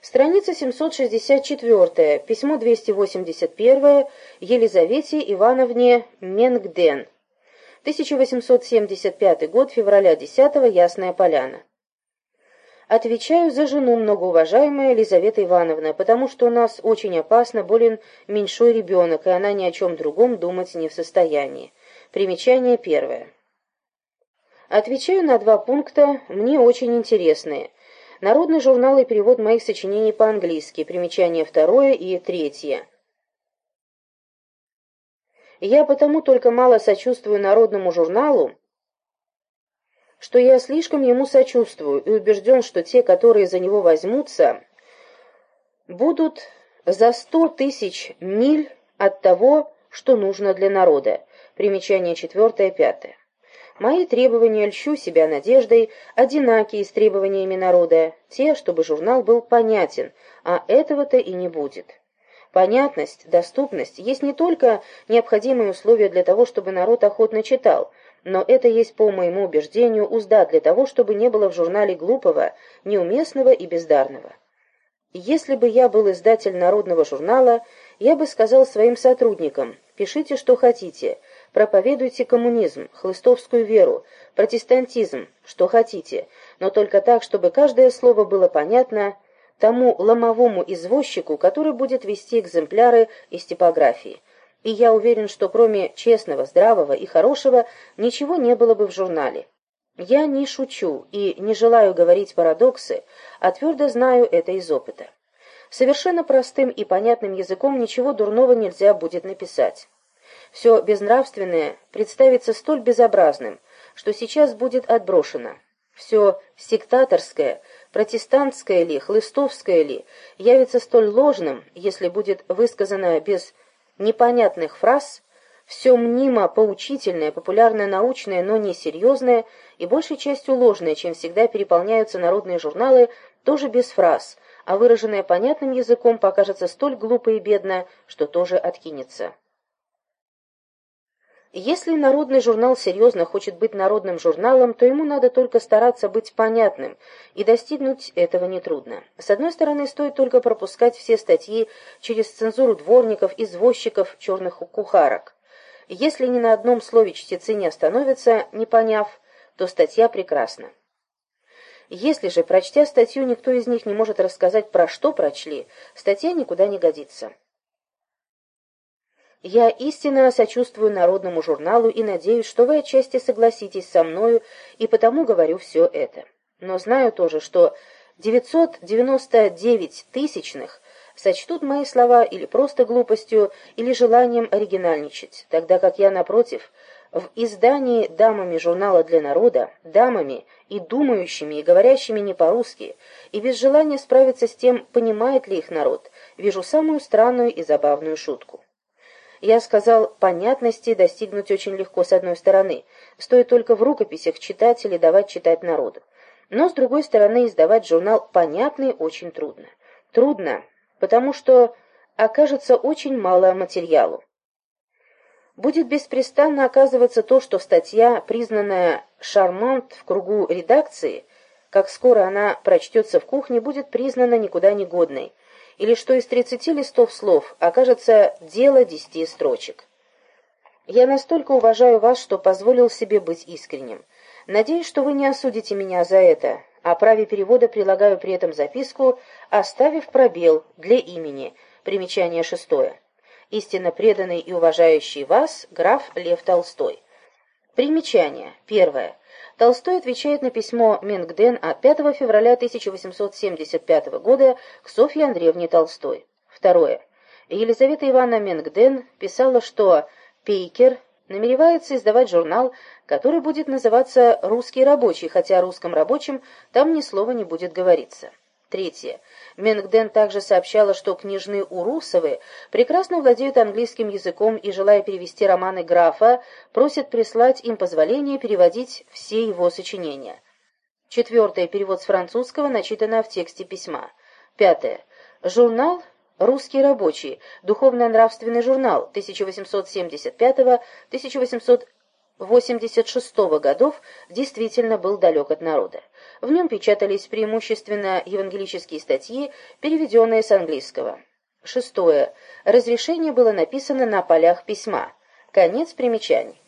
Страница 764, письмо 281 Елизавете Ивановне Менгден. 1875 год, февраля 10 Ясная Поляна. Отвечаю за жену, многоуважаемая Елизавета Ивановна, потому что у нас очень опасно, болен меньшой ребенок, и она ни о чем другом думать не в состоянии. Примечание первое. Отвечаю на два пункта, мне очень интересные. Народный журнал и перевод моих сочинений по-английски. Примечание второе и третье. Я потому только мало сочувствую народному журналу, что я слишком ему сочувствую и убежден, что те, которые за него возьмутся, будут за сто тысяч миль от того, что нужно для народа. Примечание четвертое, пятое. Мои требования, льщу себя надеждой, одинакие с требованиями народа, те, чтобы журнал был понятен, а этого-то и не будет. Понятность, доступность есть не только необходимые условия для того, чтобы народ охотно читал, но это есть, по моему убеждению, узда для того, чтобы не было в журнале глупого, неуместного и бездарного. Если бы я был издатель народного журнала, я бы сказал своим сотрудникам, пишите, что хотите, проповедуйте коммунизм, хлыстовскую веру, протестантизм, что хотите, но только так, чтобы каждое слово было понятно тому ломовому извозчику, который будет вести экземпляры из типографии. И я уверен, что кроме честного, здравого и хорошего ничего не было бы в журнале. Я не шучу и не желаю говорить парадоксы, а твердо знаю это из опыта. Совершенно простым и понятным языком ничего дурного нельзя будет написать. Все безнравственное представится столь безобразным, что сейчас будет отброшено. Все сектаторское, протестантское ли, хлыстовское ли, явится столь ложным, если будет высказано без непонятных фраз, все мнимо поучительное, популярно-научное, но не серьезное и большей частью ложное, чем всегда переполняются народные журналы, тоже без фраз, а выраженное понятным языком покажется столь глупо и бедно, что тоже откинется. Если народный журнал серьезно хочет быть народным журналом, то ему надо только стараться быть понятным, и достигнуть этого нетрудно. С одной стороны, стоит только пропускать все статьи через цензуру дворников, извозчиков, черных кухарок. Если ни на одном слове чтецы не остановятся, не поняв, то статья прекрасна. Если же, прочтя статью, никто из них не может рассказать, про что прочли, статья никуда не годится. Я истинно сочувствую народному журналу и надеюсь, что вы отчасти согласитесь со мною, и потому говорю все это. Но знаю тоже, что 999 тысячных сочтут мои слова или просто глупостью, или желанием оригинальничать, тогда как я, напротив, в издании дамами журнала для народа, дамами и думающими, и говорящими не по-русски, и без желания справиться с тем, понимает ли их народ, вижу самую странную и забавную шутку. Я сказал, понятности достигнуть очень легко с одной стороны, стоит только в рукописях читать или давать читать народу. Но с другой стороны, издавать журнал понятный очень трудно. Трудно, потому что окажется очень мало материалу. Будет беспрестанно оказываться то, что статья, признанная шармант в кругу редакции, как скоро она прочтется в кухне, будет признана никуда не годной, или что из тридцати листов слов окажется дело десяти строчек. Я настолько уважаю вас, что позволил себе быть искренним. Надеюсь, что вы не осудите меня за это. О праве перевода прилагаю при этом записку, оставив пробел для имени. Примечание шестое. Истинно преданный и уважающий вас граф Лев Толстой. Примечание. Первое. Толстой отвечает на письмо Менгден от 5 февраля 1875 года к Софье Андреевне Толстой. Второе. Елизавета Ивановна Менгден писала, что Пейкер намеревается издавать журнал, который будет называться «Русский рабочий», хотя о русском рабочем там ни слова не будет говориться. Третье. Менгден также сообщала, что княжны Урусовы прекрасно владеют английским языком и, желая перевести романы графа, просят прислать им позволение переводить все его сочинения. Четвертое. Перевод с французского начитано в тексте письма. Пятое. Журнал «Русский рабочий», духовно-нравственный журнал 1875-1886 годов, действительно был далек от народа. В нем печатались преимущественно евангелические статьи, переведенные с английского. Шестое. Разрешение было написано на полях письма. Конец примечаний.